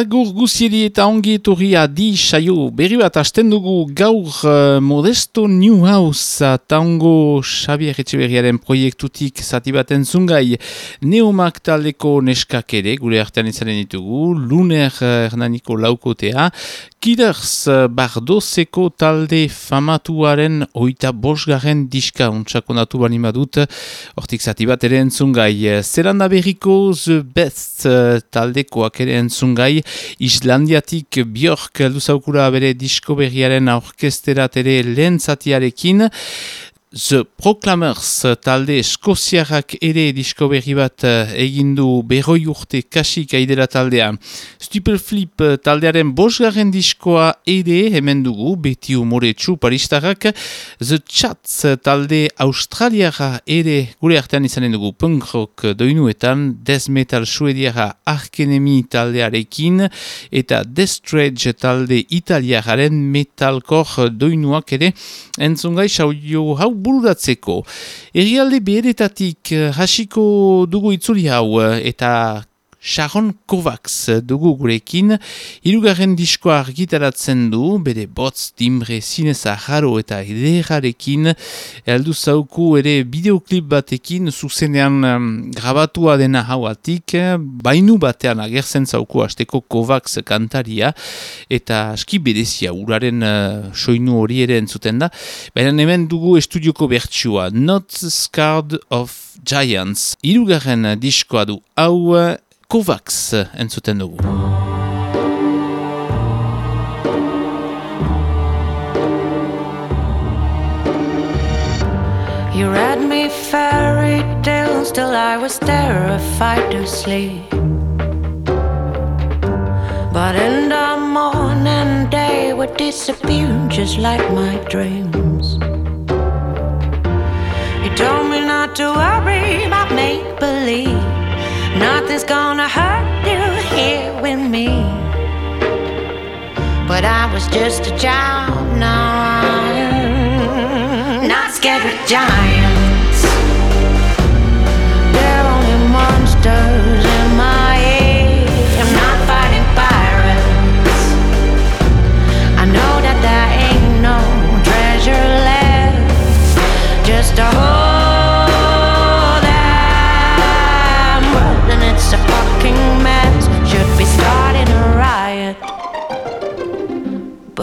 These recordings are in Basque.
Agur guzieri eta ongi etorri adi saio. Berri bat hasten dugu gaur uh, Modesto Newhouse tango Xavier Etxeberriaren proiektutik zati bat entzungai Neomak taldeko neskak ere gure artean izanen ditugu. Luner uh, Hernaniko laukotea. Kiders uh, Bardozeko talde famatuaren oita bosgarren diska untsako natu bani badut. Hortik zati bat ere entzungai Zeranda berriko The Best taldekoak ere entzungai Islandiatik Björk luzaukura bere disko berriaren aurkesterat ere lehen zatiarekin. The Proclamers talde eskoziarrak ere disko berri bat eh, egindu berroi urte kasik aidera taldea. Stupel Flip eh, taldearen bosgarren diskoa ere hemen dugu, beti umore txu paristarrak. The Chats talde australiara ere gure artean izanen dugu punk rock doinuetan, Death Metal suediara Arkenemi taldearekin, eta Death talde italiararen metalcore doinuak ere entzungai sauio hau bururatzeko. Errialde beheretatik eh, hasiko dugu itzuli hau eh, eta Sharon Kovacs dugu gurekin, hirugarren diskoa argitaratzen du, bere botz, timbre, zineza, jaro eta ederarekin, eldu zauku ere bideoklip batekin, zuzenean um, grabatua dena hauatik, bainu batean agertzen zauku hasteko Kovacs kantaria, eta aski berezia uraren uh, soinu hori ere entzuten da, baina hemen dugu estudioko bertsua, Not Scarred of Giants, hirugarren diskoa du hau, Kovacs eh, entzuten dugu. You read me fairy tales till I was terrified to sleep. But in the morning day would disappear just like my dreams. You told me not to worry about make believe. Nothing's gonna hurt you here with me. But I was just a child, now I'm not scared of giants.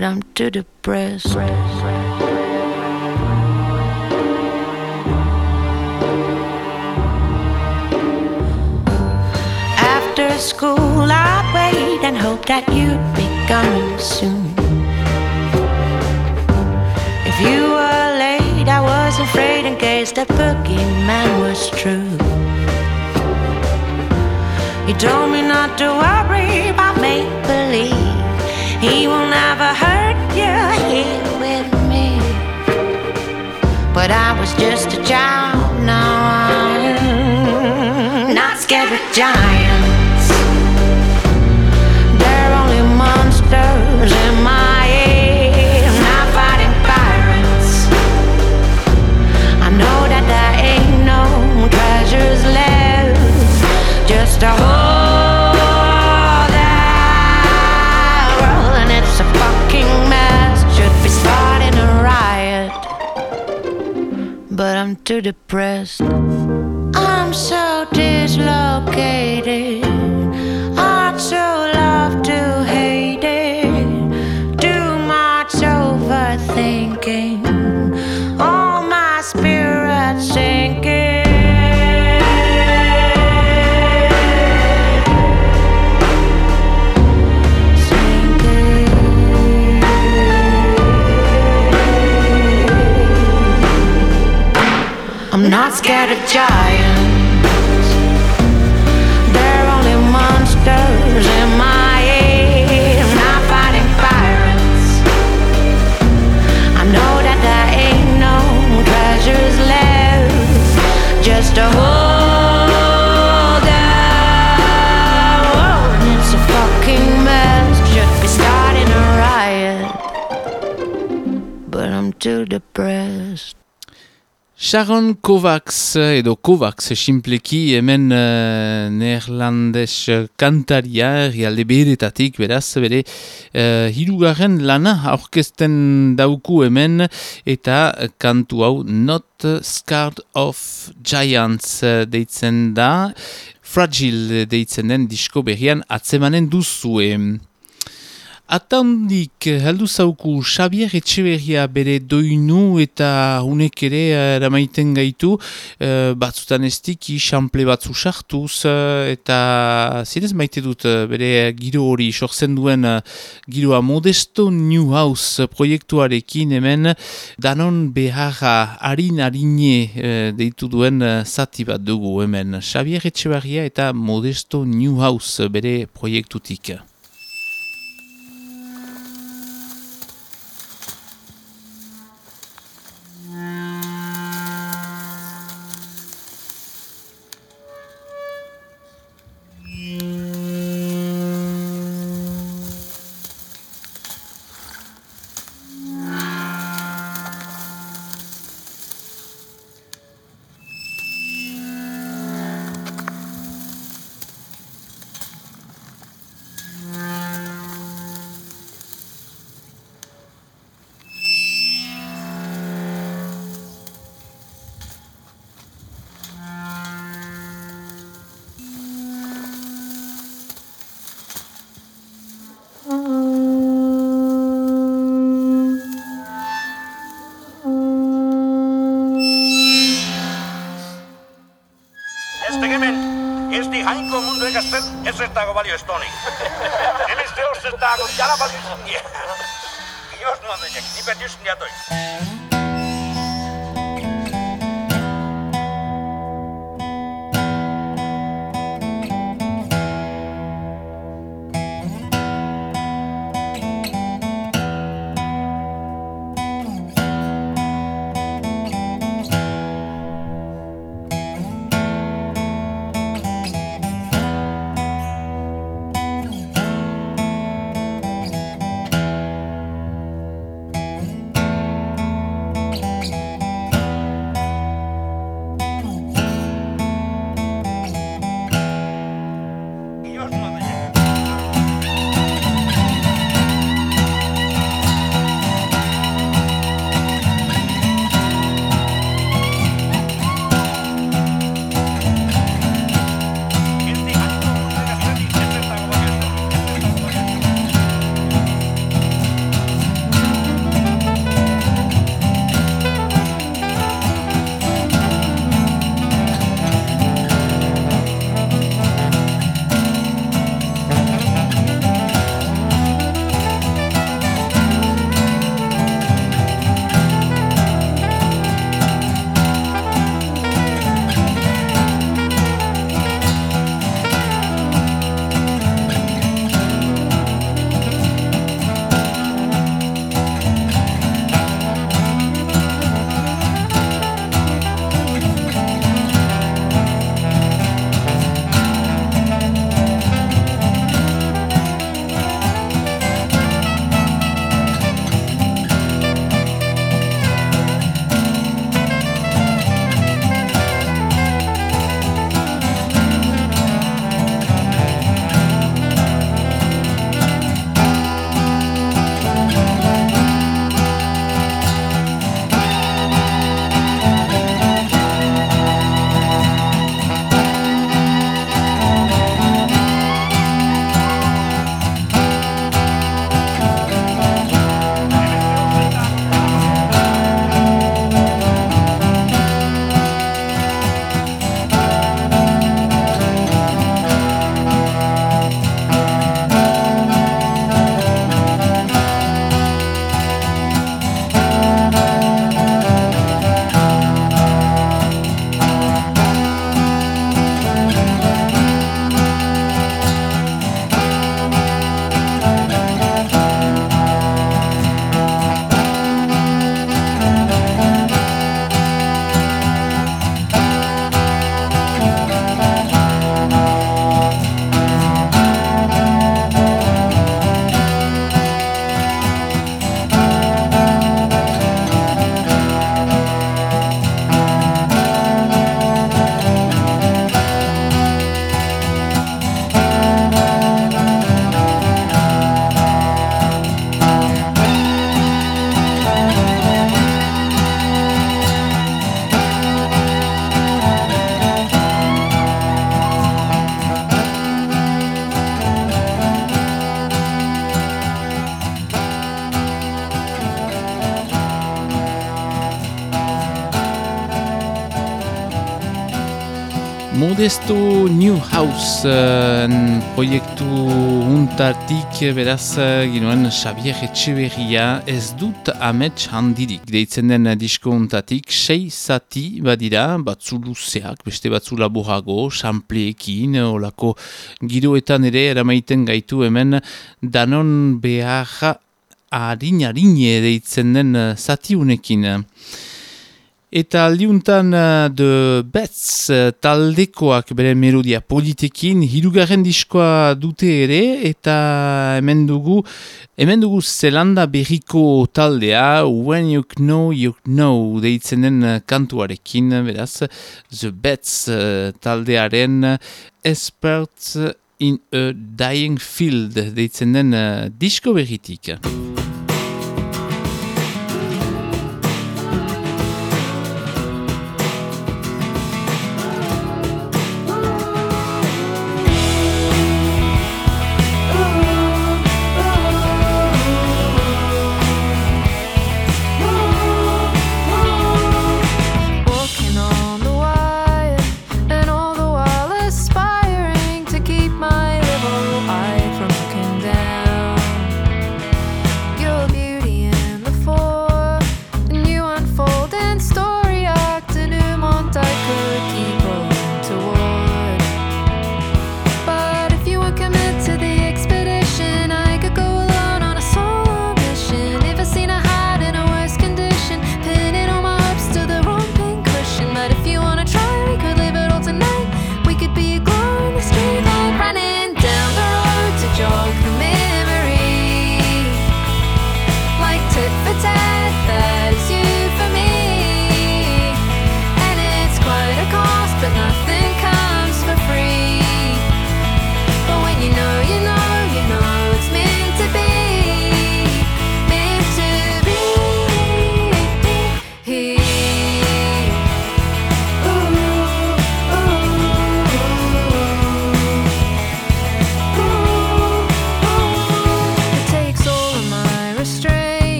But I'm too depressed. After school, I'd wait and hope that you'd be coming soon. If you were late, I was afraid in case the boogeyman was true. You told me not to worry about make believe. He will never hurt you here with me. But I was just a child, now I'm not scared of giants. They're only monsters in my head. Not fighting pirates. I know that there ain't no treasures left, just a too depressed. I'm so dislocated. Scared of giants. They're only monsters in my head. I'm not fighting pirates. I know that there ain't no treasures left. Just a hole. It's a fucking mess. Should be starting a riot. But I'm too depressed. Sharon Kovacs edo Kovacs simpleki hemen uh, neerlandes kantaria rialde beretatik beraz bere uh, hirugarren lana aurkezten dauku hemen eta kantu hau Not Scared of Giants deitzen da Fragile deitzen den disko berrian atzemanen duzuen. Atandik heldu zauku Xabier Etxeberria bere doinu eta unek ere eramaiten gaitu uh, batzutan ez diki xample batzu sartuz eta zinez maite dut bere giro hori sortzen duen giroa Modesto New House proiektuarekin hemen danon beharra harin harine uh, deitu duen zati bat dugu hemen Xabier Etxeberria eta Modesto New House bere proiektutik. Tony. Eli se on se taakon jalapalli. Jos mä menen, niin pitää just niitä toista. Modesto New House uh, proiektu untatik beraz ginoen Xavier Etxeberria. Ez dut amets handirik. Deitzen den disko untatik sei zati badira batzu luzeak beste batzu laborago sampleekin olako giroetan ere eramaiten gaitu hemen danon behar harin-harine deitzen den zati unekin Eta aldiuntan uh, de Betz uh, taldekoak bere melodia politekin hirugarren diskoa dute ere eta hemen dugu hemen dugu zelanda berriko taldea When You Know You Know deitzen den uh, kantuarekin beraz The Betz taldearen Experts in a Dying Field deitzen den disko berritik.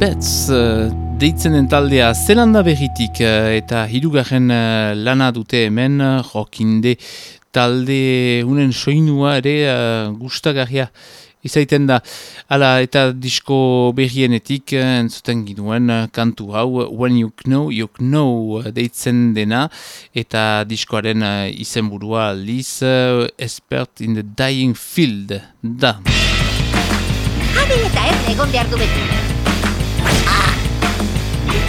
Betz uh, deitzen den taldea zelanda berritik uh, eta hirugarren uh, lana dute hemen rokinde talde unen soinua ere uh, gustagarria izaiten da. Hala eta disko berrienetik entzuten ginuen kantu hau When You Know, You Know deitzen dena eta diskoaren izenburua Liz Expert in the Dying Field da. Adel eta ez egon behar du beti.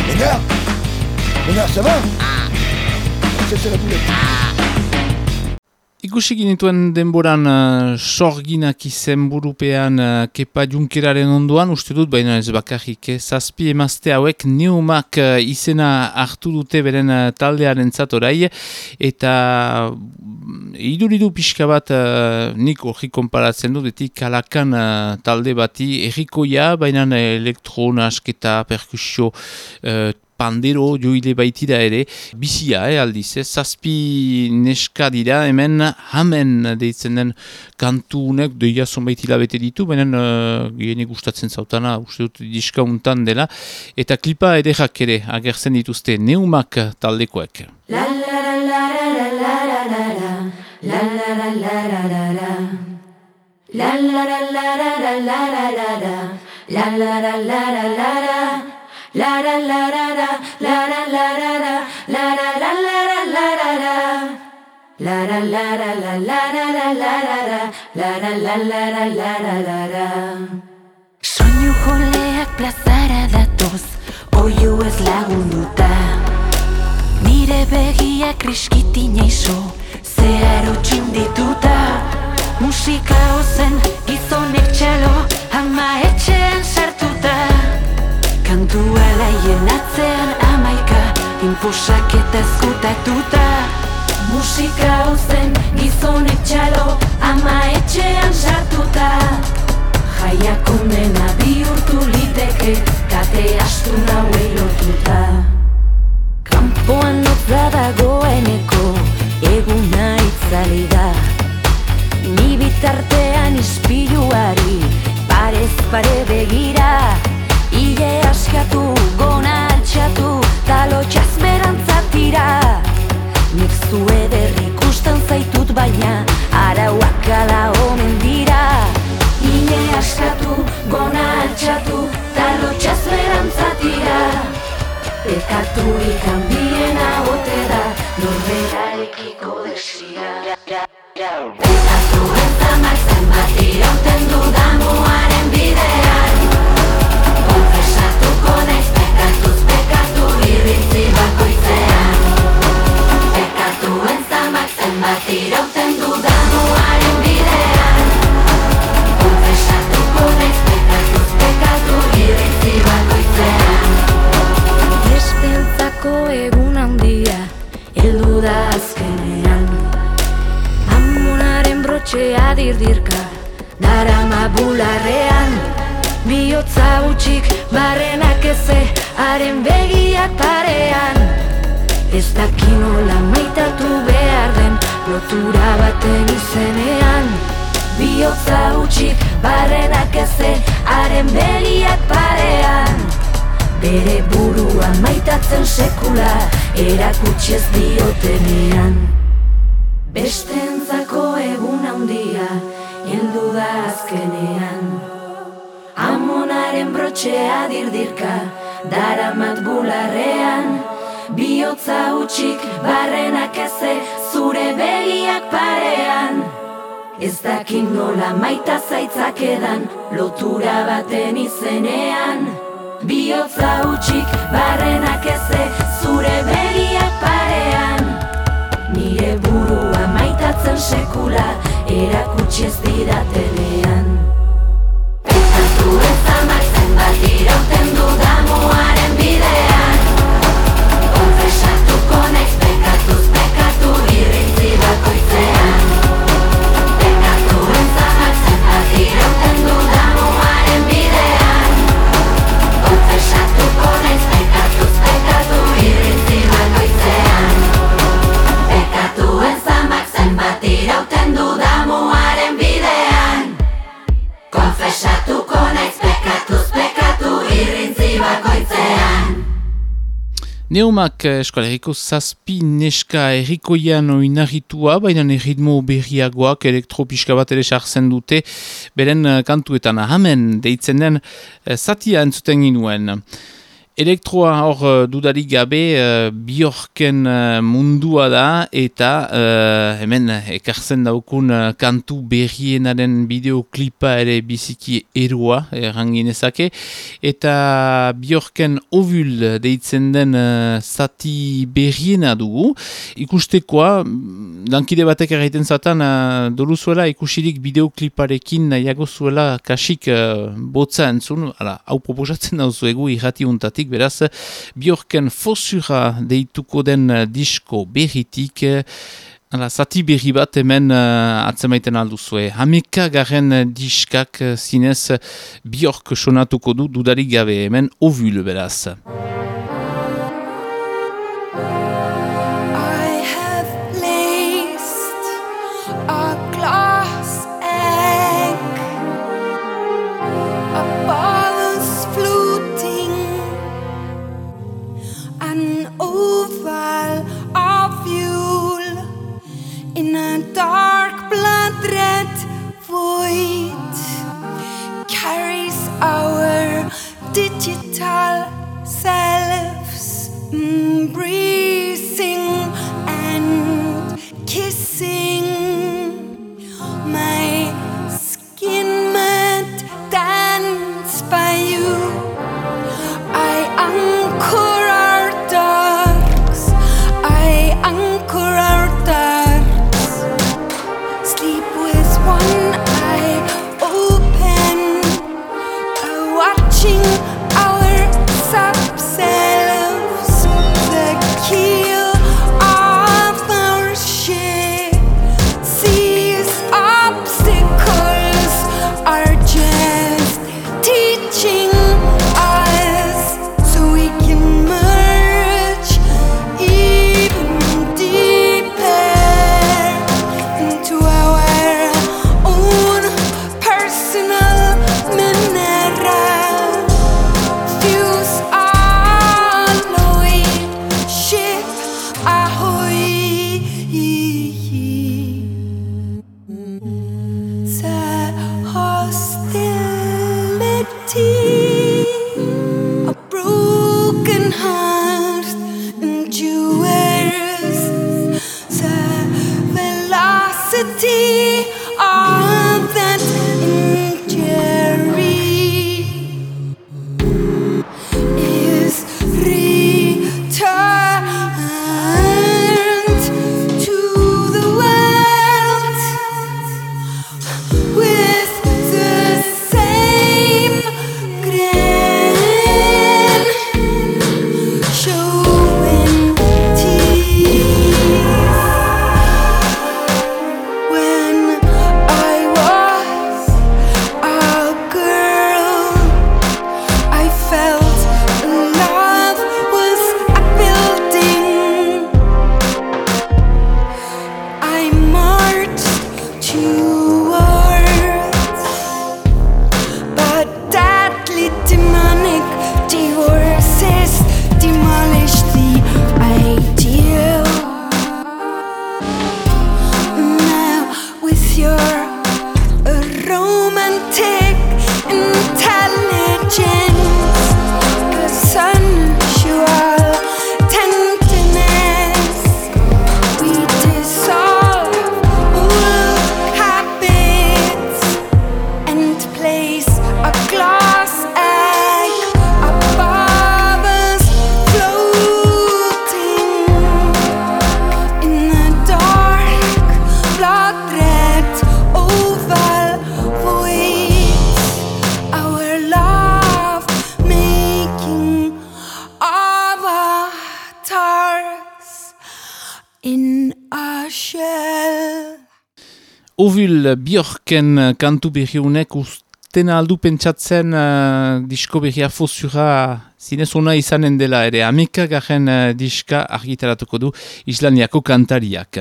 Honneur Honneur, ça va? Ah. C'est la boulette. Ah. Ikusi ginituen denboran uh, sorginak izen uh, kepa junkeraren onduan, uste dut, baina ez bakarrik, eh? zazpi emazte hauek neumak uh, izena hartu dute beren uh, taldearen zatorai, eta mm, iduridu pixka bat uh, nik hori konparatzen dut, etik kalakan uh, talde bati errikoia, baina elektron asketa, perkusio, uh, pandero joile baitira ere, bizia, eh, aldiz, eh, zazpi neska dira, hemen hamen deitzen den kantunek deia zonbaitila bete ditu, baina uh, gustatzen zautana, uste dut diskauntan dela, eta klipa ere ere, agertzen dituzte, neumak taldekoek. La la la la la la la la la la la la la la la La la la la la la la la la la la la la la la la La la la la la la la la la la la la la la la la la La la la la la la la la la la la la Soinu joleak plazara datoz, oio ez lagunduta Nire begia kriskitin eizo, zeharo txindituta Musika ozen gizonek txalo, ama etxean sartuta Kantua laien atzean amaika Inposak eta ezkutatuta. Musika ozen gizonek txalo Ama etxean sartuta. Jaiak ondena bihurtu liteke Kate astu nahuei lotuta. Kampoan notza dagoeneko Eguna itzali da. Ni bitartean ispiluari Parez pare begira Ile askatu, gona altxatu, talo txazberantzatira Nik zu eder ikusten zaitut baina, arauak ala omen dira. Ile askatu, gona altxatu, talo txazberantzatira Pekatu ikan biena ote da, norbera ekiko desira Pekatu entzamak zenbat irauten dudamuaren zamak zenbat irauten dudamuaren bidean. Konfesatuko naiz pekatuz pekatu irritzi bakoitzean. Espentzako egun handia, heldu da azkenean. Amonaren brotxea dirdirka, darama bularrean. Biotza utxik barrenak eze Haren begiak Haren begiak parean Bere burua maitatzen sekula Erakutsi ez diotenean. Beste entzako egun handia Hildu da azkenean. Amonaren brotxea dirdirka, daramat bularrean. Biotza utxik barrenak eze, zure begiak parean Ez dakit nola maita zaitzak edan, lotura baten izenean. Biotza utxik barrenak eze, zure begiak parean. Nire burua maitatzen sekula, erakutsi ez didatenean Zuen zamak zenbat irauten dudamuaren Neumak eh, eskolariko zazpi neska errikoian oinarritua, baina erritmo berriagoak elektropiska bat ere sartzen dute, beren eh, kantuetan ahamen deitzen den eh, zatia entzuten ginuen. Elektroa hor uh, dudarik gabe uh, biorken uh, mundua da eta hemen ekartzen daukun uh, kantu berrienaren bideoklipa ere biziki erua erranginezake eta biorken ovul deitzen den uh, zati berriena dugu. Ikustekoa dankide batek erraiten zatan uh, dolu zuela ikusirik bideokliparekin nahiago zuela kasik uh, botza entzun. Hau proposatzen dauzuegu irrati untatik beraz, biorken fosura deituko den uh, disko berritik, Hala, zati berri bat hemen uh, atzemaiten alduzue. Hameka garen diskak zinez biork sonatuko du dudarik gabe hemen ovul beraz. dark blood red void carries our digital selves mm, embracing and kissing. My skin mad dance by you. I am Bjorken kantu berriunek usten aldu pentsatzen uh, disko berria fosura zinez ona izanen dela ere ameka garen uh, diska argitaratuko du Islaniako kantariak.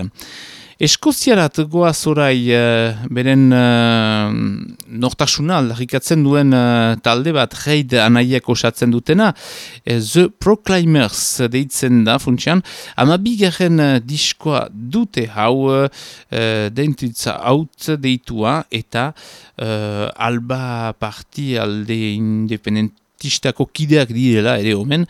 Eskoziarat goaz orai uh, beren uh, nortasuna aldarrikatzen duen uh, talde bat reid anaiak osatzen dutena The Proclaimers deitzen da funtsian ama bigarren uh, diskoa dute hau uh, dentitza haut deitua eta uh, alba parti alde independent artistako kideak direla ere omen.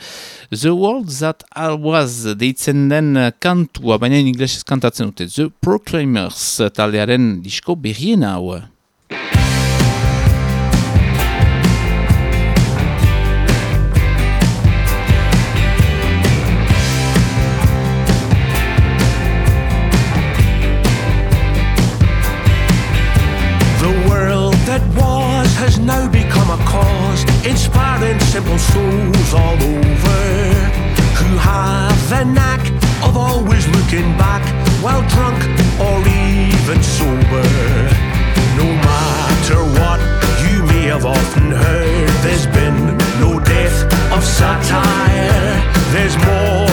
The World That I Was deitzen den kantua, baina in inglesez kantatzen dute. The Proclaimers taldearen disko berrien hau. Simple souls all over who have the knack of always looking back while drunk or even sober. No matter what you may have often heard, there's been no death of satire. There's more,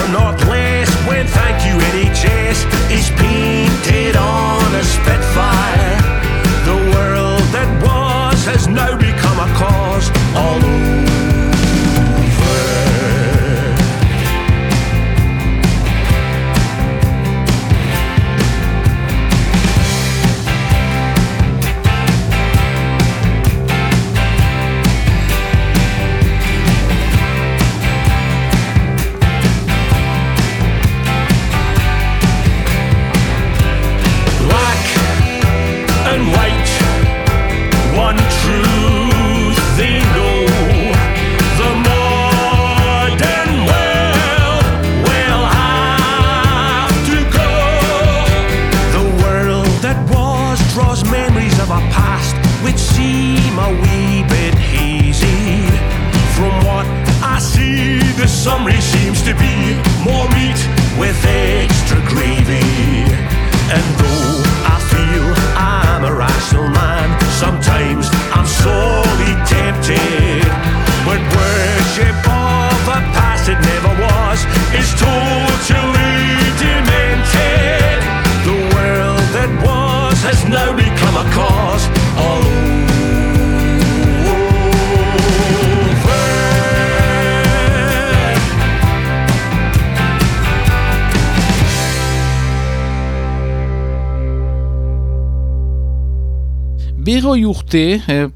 berroi urte, eh,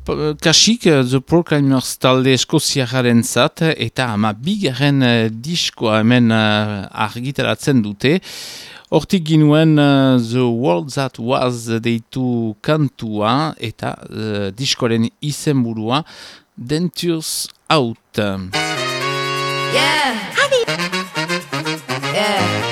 kasik eh, The Proclaimers talde eskoziagaren zat, eta ama bigarren eh, diskoa hemen eh, argitaratzen dute. Hortik ginuen uh, The World That Was deitu kantua eta uh, diskoaren izenburua Dentures Out. Yeah! Yeah!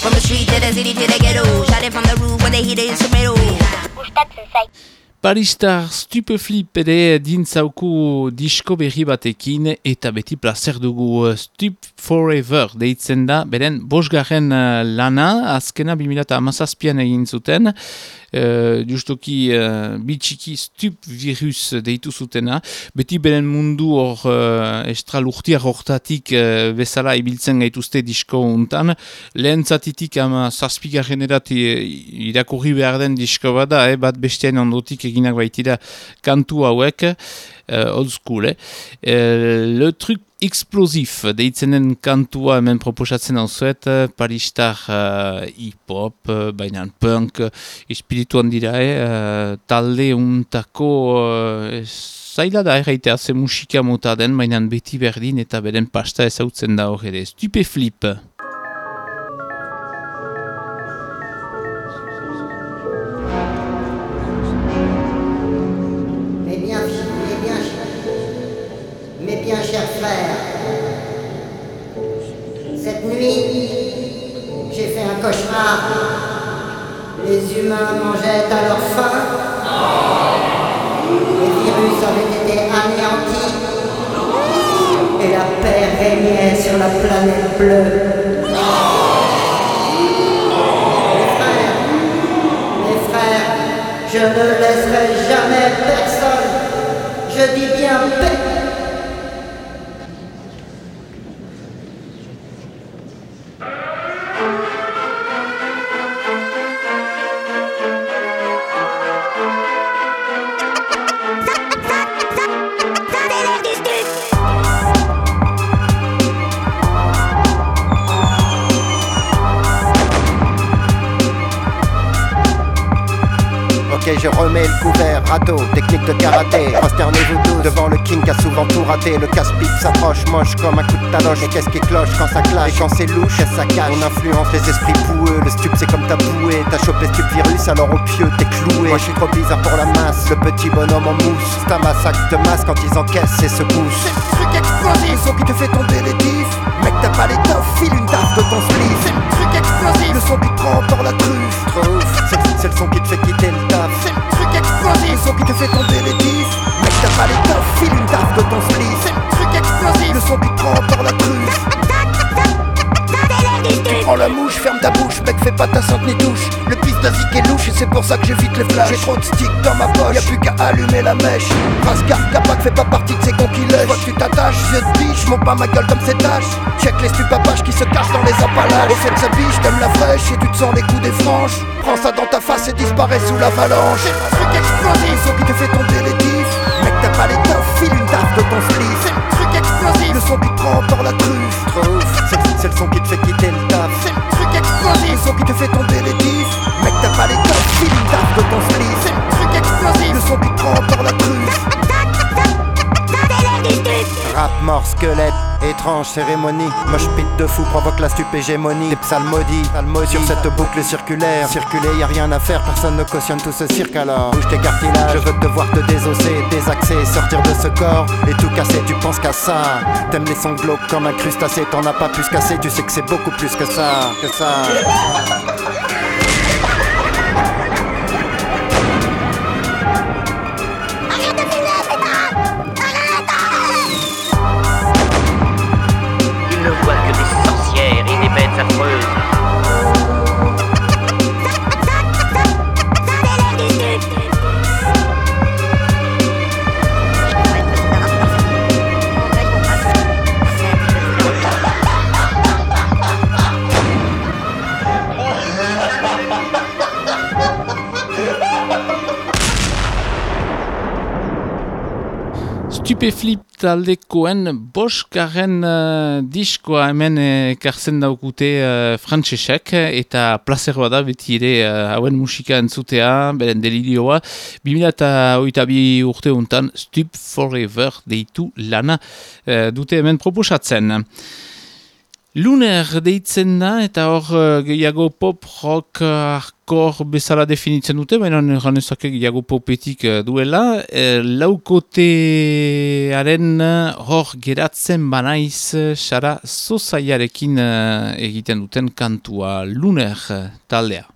From the street to the city to the ghetto Shot it from the roof when they hit the instrumental gustatzen zait. Paristar Stupeflip ere dintzauku disko berri batekin eta beti placer dugu uh, Stup Forever deitzen da, beren bosgarren uh, lana, azkena 2008an egin zuten, uh, justoki uh, bitxiki stup virus deitu zutena, beti beren mundu hor uh, estralurtiak hortatik uh, bezala ibiltzen gaituzte disko untan, lehen zatitik ama zazpigarren erat irakurri behar den disko bada, eh, bat bestean ondotik eginak baitira kantu hauek, old school, eh. Uh, le truc explosif deitzenen kantua hemen proposatzen hau zuet, paristar uh, hip-hop, uh, baina punk, espirituan dira, eh, talde untako uh, zaila da erraitea ze musika mota den, baina beti berdin eta beren pasta ezautzen da hor ere. Stupeflip! flip! Les humains mangeaient à leur faim. Les virus avaient été anéantis. Et la paix régnait sur la planète bleue. Mes frères, mes frères, je ne laisserai jamais personne. Je dis bien paix. Je remets le couvert, râteau, technique de karaté. Prosternez-vous tous devant le king qui a souvent tout raté. Le casse-pipe s'approche, moche comme un coup de taloche. Et qu'est-ce qui cloche quand ça clash? Et quand c'est louche, qu'est-ce ça cache? On influence les esprits boueux, le stup c'est comme ta bouée. T'as chopé stup virus, alors au pieu t'es cloué. Moi je suis trop bizarre pour la masse, le petit bonhomme en mousse. C'est un massacre de masse quand ils encaissent et se poussent. C'est le truc explosif, son qui te fait tomber les diffs. T'as pas l'étoffe, file une tarte de ton split. C'est le truc explosif, le son qui trempe dans la truffe. Trop c'est le son qui te fait quitter le taf. C'est le truc explosif, le son qui te fait tomber les diffs. Mec, t'as pas l'étoffe, file une tarte de ton split. C'est le truc explosif, le son qui trempe dans la truffe. Tu prends la mouche, ferme ta bouche, mec fais pas ta sainte ni touche Le piste d'Azik est louche et c'est pour ça que j'évite les flashs. J'ai trop de sticks dans ma poche, y'a plus qu'à allumer la mèche. Rascar, Capac fait pas partie de ces cons qui lèchent. Que tu t'attaches, yeux de biche, monte pas ma gueule comme ces tâches. Check les stupapaches qui se cachent dans les empalages Au fait sa biche, t'aimes la fraîche et tu te sens les coups des franges. Prends ça dans ta face et disparaît sous l'avalanche C'est le truc explosif, son qui te fait tomber les diffs Mec t'as pas l'étoffe, file une tarte de ton slip C'est le truc explosif, le son qui dans la son qui te fait tomber les diffs Mec t'as pas l'étoffe, file une tarte de ton slip C'est le truc explosif, le son qui trempe dans la truffe. Rap, mort, squelette, étrange cérémonie. Moche pit de fou provoque la stupégémonie. Des psalmodies, sur cette boucle circulaire. Circuler, y a rien à faire, personne ne cautionne tout ce cirque alors. Bouge tes cartilages, je veux te voir te désosser, désaxer, sortir de ce corps et tout casser. Tu penses qu'à ça, t'aimes les sons glauques comme un crustacé. T'en as pas plus cassé, tu sais que c'est beaucoup plus que ça. Stupeflip taldekoen boskaren uh, diskoa hemen eh, ekartzen daukute uh, frantsesek eta plazeroa da beti ere uh, hauen musika entzutea, beren delirioa. 2008 urte untan Stup Forever deitu lana uh, dute hemen proposatzen. Luner deitzen da eta hor uh, gehiago pop, rock, uh, hardcore bezala definitzen dute, baina eran ezake gehiago popetik uh, duela. Uh, laukotearen uh, hor geratzen banaiz sara zozaiarekin uh, egiten duten kantua Luner taldea.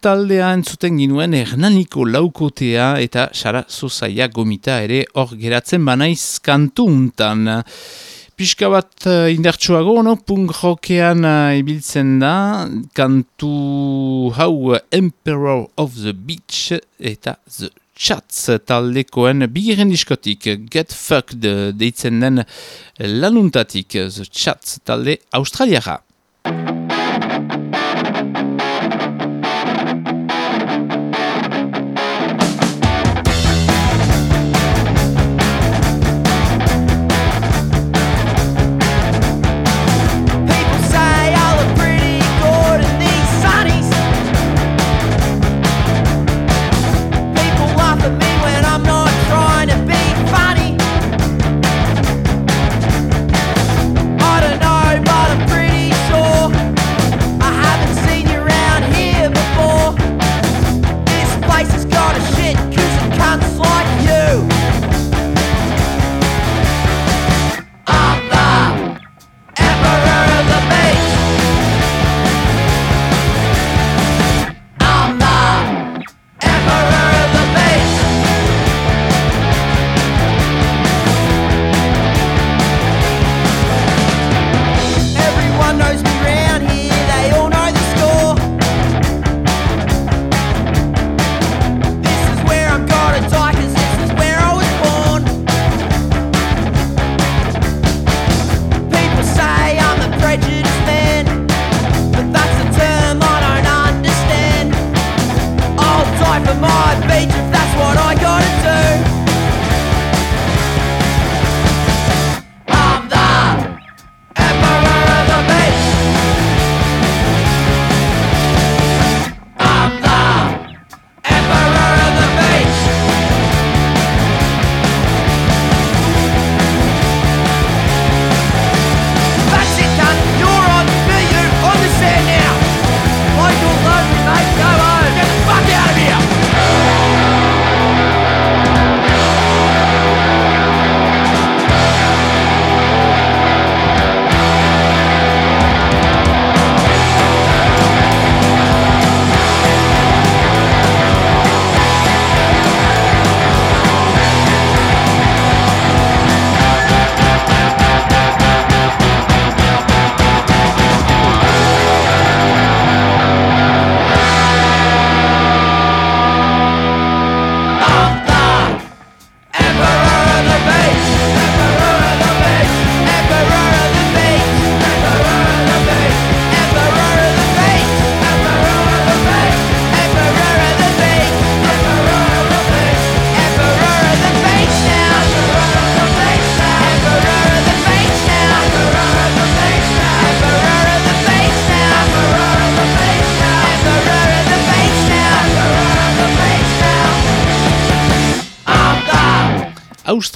Taldea entzuten ginuen Hernaniko laukotea eta Sara Zozaia gomita ere hor geratzen banaiz kantu untan. Piska bat uh, indartsuago, no? punk rockean uh, ibiltzen da, kantu hau Emperor of the Beach eta The Chats taldekoen bigiren diskotik Get Fucked deitzen den lanuntatik The Chats talde australiara.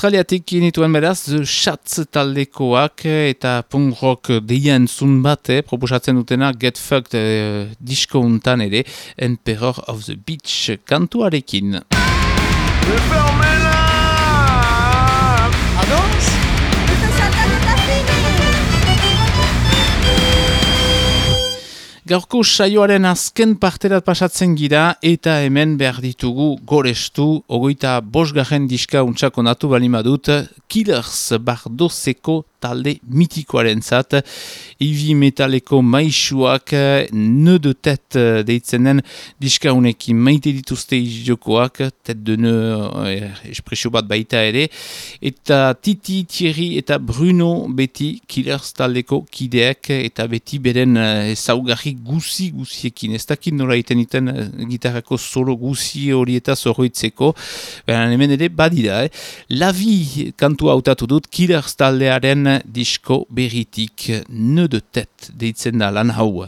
Australiatik inituen beraz, Schatz taldekoak eta punk rock deien zun bate, proposatzen dutena Get Fucked eh, disko untan ere, Emperor of the Beach kantuarekin. Gaurko saioaren azken parterat pasatzen gira eta hemen behar ditugu gorestu, ogoita bosgarren diska untsako natu balimadut, Killers Bardozeko talde mitikoaren zat, ivi metaleko maixuak, ne de tet deitzen den diska unekin maite dituzte iziokoak, tet de ne eh, espresio bat baita ere, eta Titi, Thierry eta Bruno beti Killers taldeko kideak eta beti beren eh, ezaugarri guzi guziekin, ez dakit nola iten iten eh, gitarrako solo guzi hori eta zorroitzeko, hemen ere badira, eh? Lavi kantua hautatu dut, Killers taldearen disko berritik ne de tet deitzen da lan hau.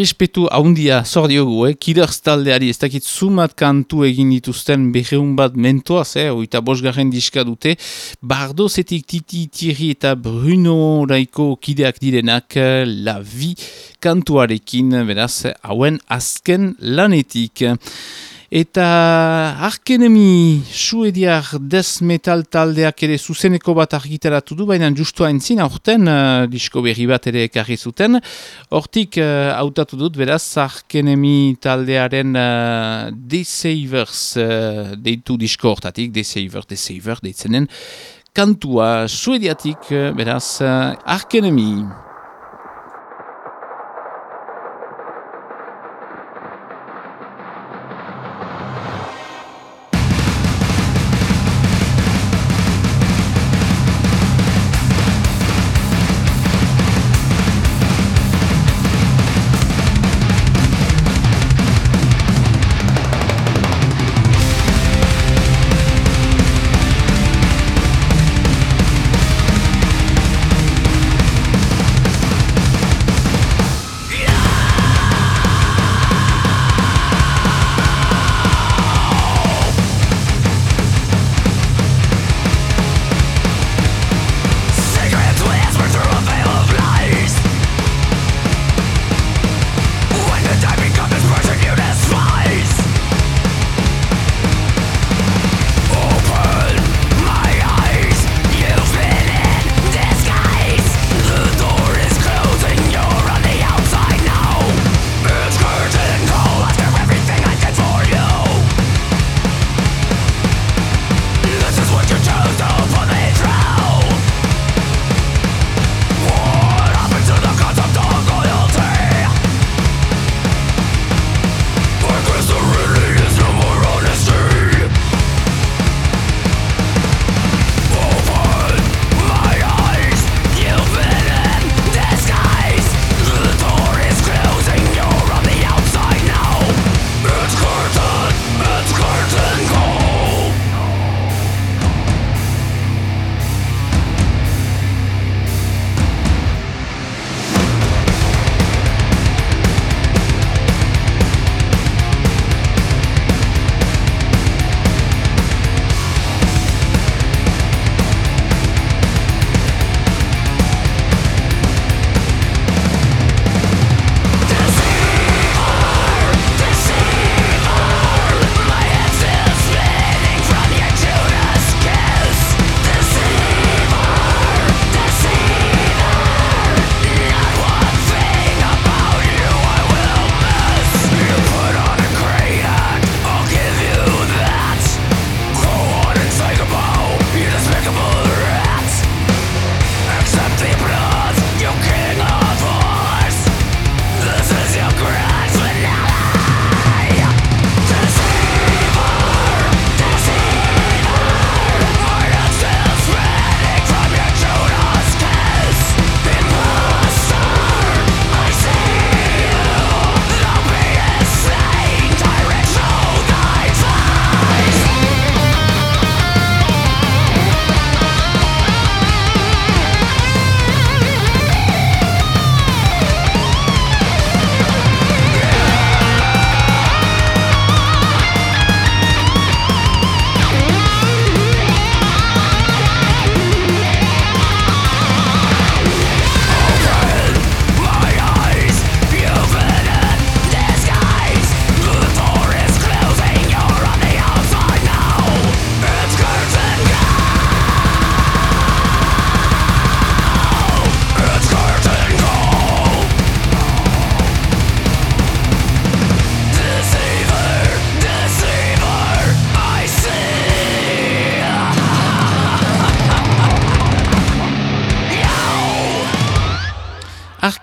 Errespetu haundia zor diogu, eh? Killers taldeari ez dakit sumat kantu egin dituzten berreun bat mentoaz, eh? oita bosgarren diska dute, bardo zetik titi tiri eta Bruno raiko kideak direnak la vi kantuarekin, beraz, hauen azken lanetik. Eta arkenemi suediar des metal taldeak ere zuzeneko bat argitaratu du, baina justu haintzin, aurten uh, disko berri bat ere ekarri zuten. Hortik uh, hautatu dut, beraz, arkenemi taldearen uh, Savers uh, deitu disko hortatik, Desaver, Desaver, deitzenen, kantua suediatik, uh, beraz, uh, arkenemi.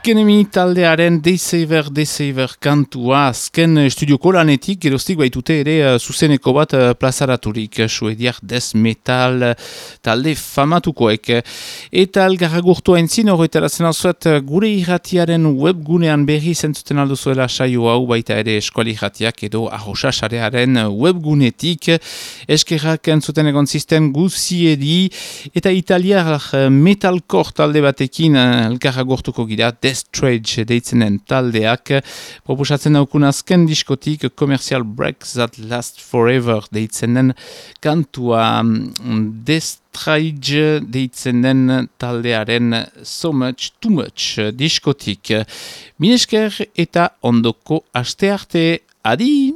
Arkenemi taldearen Deisever, Deisever kantua azken estudioko lanetik, geroztik baitute ere uh, zuzeneko bat uh, plazaraturik, suediak des metal talde famatukoek. Eta algarra gurtu haintzin, horretarazen alzuet gure irratiaren webgunean berri zentzuten aldo zuela saio hau baita ere eskuali irratiak edo arroxa sarearen webgunetik. Eskerrak entzuten egon zisten guziedi eta italiar metalkor talde batekin algarra gurtuko gira des Estrage deitzenen taldeak proposatzen daukun azken diskotik Commercial Break That Last Forever deitzenen kantua Destrage deitzenen taldearen So Much Too Much diskotik. Minesker eta ondoko aste arte adi!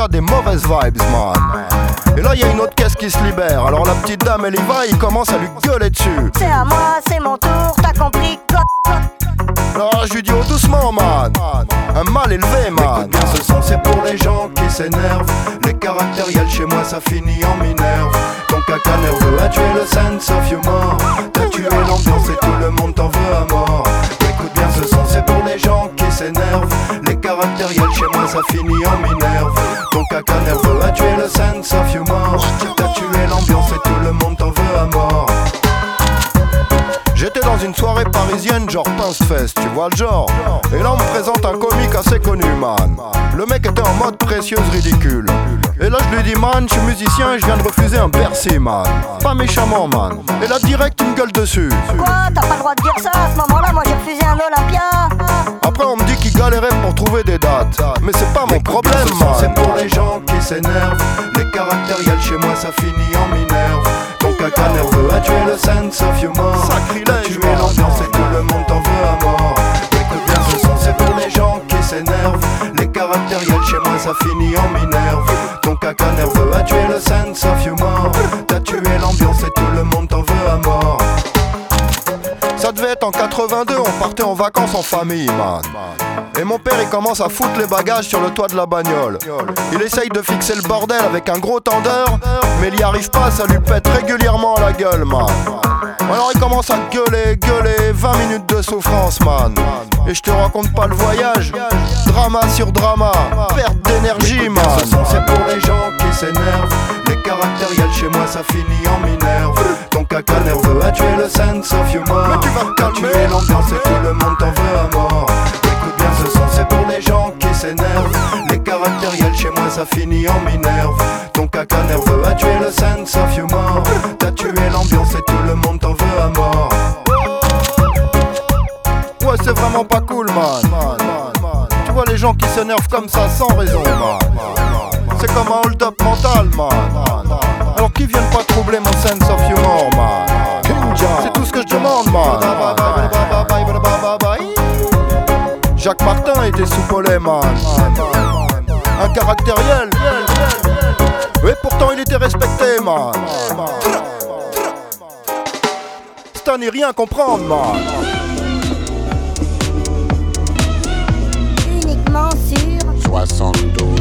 Déjà des mauvaises vibes, man. Et là, il y a une autre caisse qui se libère. Alors la petite dame, elle y va, il commence à lui gueuler dessus. C'est à moi, c'est mon tour, t'as compris Alors je lui dis, oh doucement, man. Un mal élevé, man. Écoute bien ce son, c'est pour les gens qui s'énervent. Les caractériels chez moi, ça finit en minerve. Ton caca nerveux a tué le sense of humor. T'as tué l'ambiance et tout le monde t'en veut à mort. Écoute bien ce son, c'est pour les gens qui s'énervent. Les caractériels chez moi, ça finit en minerve. Ton caca nerveux a tué le sense of humor. T'as tué l'ambiance et tout le monde t'en veut à mort. J'étais dans une soirée parisienne, genre Pince Fest, tu vois le genre. Et là, on me présente un comique assez connu, man. Le mec était en mode précieuse ridicule. Et là, je lui dis, man, je suis musicien et je viens de refuser un Bercy, man. Pas méchamment, man. Et là, direct, il me gueule dessus. Quoi T'as pas le droit de dire ça à ce moment-là, moi j'ai refusé un Olympia Après, on me dit qu'il galérait pour trouver des dates. Mais c'est pas mon problème, son, C'est man. pour les gens qui s'énervent. Les caractériels chez moi, ça finit en minerve. Ton caca nerveux a tué le sense of humor. Sacrilège, T'as tué l'ambiance et tout le monde t'en veut à mort. Écoute bien ce son, c'est pour les gens qui s'énervent. Les caractériels chez moi, ça finit en minerve. Ton caca nerveux a tué le sense of humor. T'as tué l'ambiance et tout le monde t'en veut à mort. En 82, on partait en vacances en famille, man. Et mon père, il commence à foutre les bagages sur le toit de la bagnole. Il essaye de fixer le bordel avec un gros tendeur, mais il y arrive pas, ça lui pète régulièrement à la gueule, man. Alors il commence à gueuler, gueuler, 20 minutes de souffrance, man. Et je te raconte pas le voyage, drama sur drama, perte d'énergie, man. C'est pour les gens qui s'énervent. Les caractériels chez moi, ça finit en minerve. Ton caca nerveux a tué le sense of humor. Mais tu vas T'as tué l'ambiance et tout le monde t'en veut à mort. Écoute bien ce son, c'est pour les gens qui s'énervent. Les caractériels chez moi, ça finit en minerve. Ton caca nerveux a tué le sense of humor. T'as tué l'ambiance et tout le monde t'en veut à mort. Pas cool, man. Tu vois les gens qui s'énervent comme ça sans raison, man. C'est comme un hold-up mental, man. Alors qu'ils viennent pas troubler mon sense of humor, man. C'est tout ce que je demande, man. Jacques Martin était soupolé, man. Un caractériel. Et pourtant il était respecté, man. N'y rien comprendre, man. poisson d'eau.